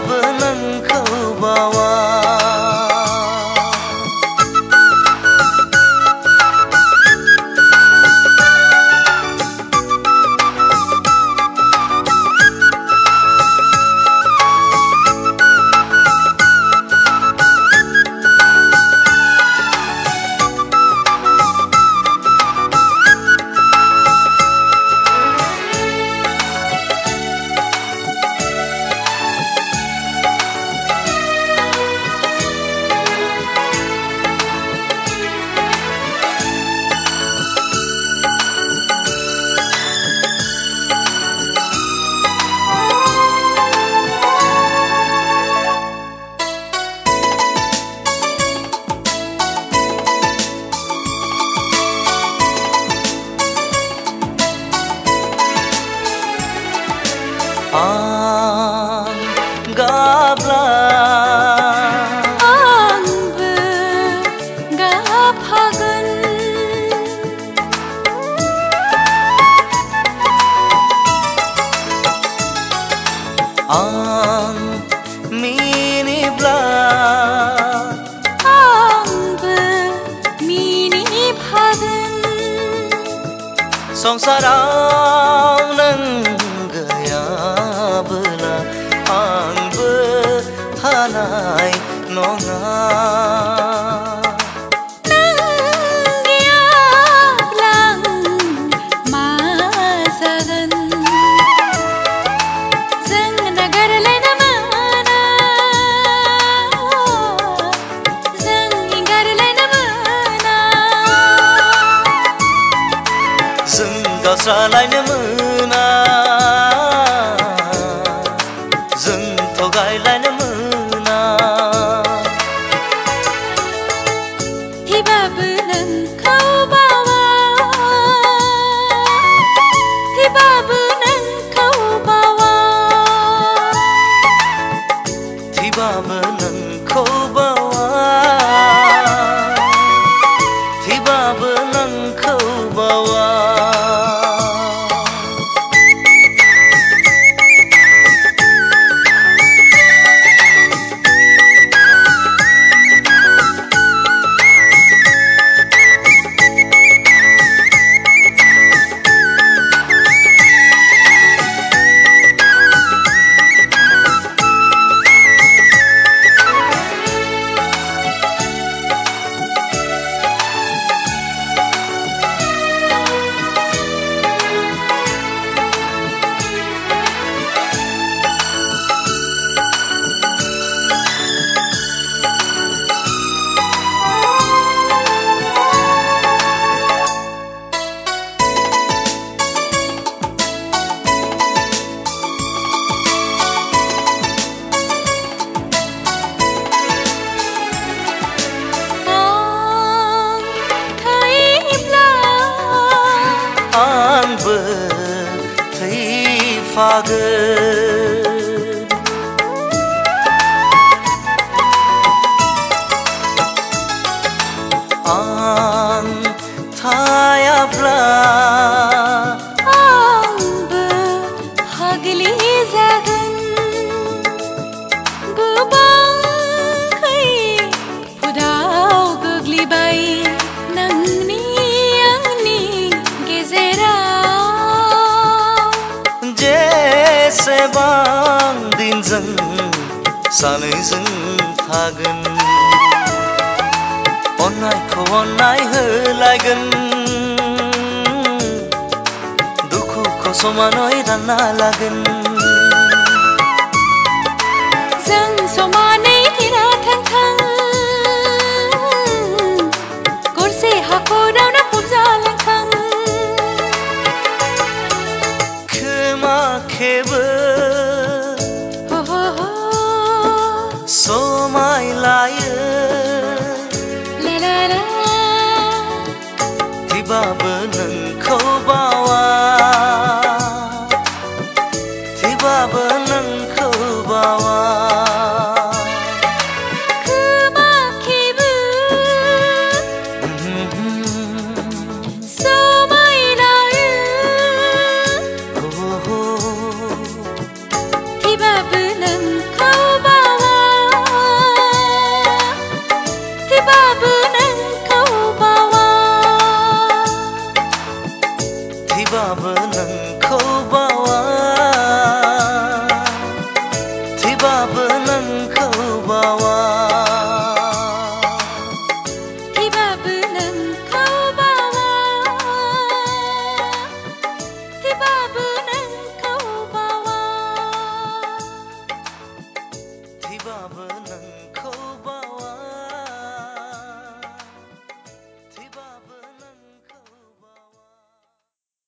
belang kau bawa ಸಂಸಾರಾವನಂಗಯಾಬಲ ಆಂಬ ಥನಾಯ್ ನೋನಾ Dosralayne mına Zın togaylayne mına Hiba bının kau bawa Hiba bının kau bawa Hiba bının kau bawa albă să-i जेसेबां दिन जों सानैजों थागोन अननायखौ अननाय होलायगोन दुखुखौ समानै रानना लागोन my liar. La la la. Tiba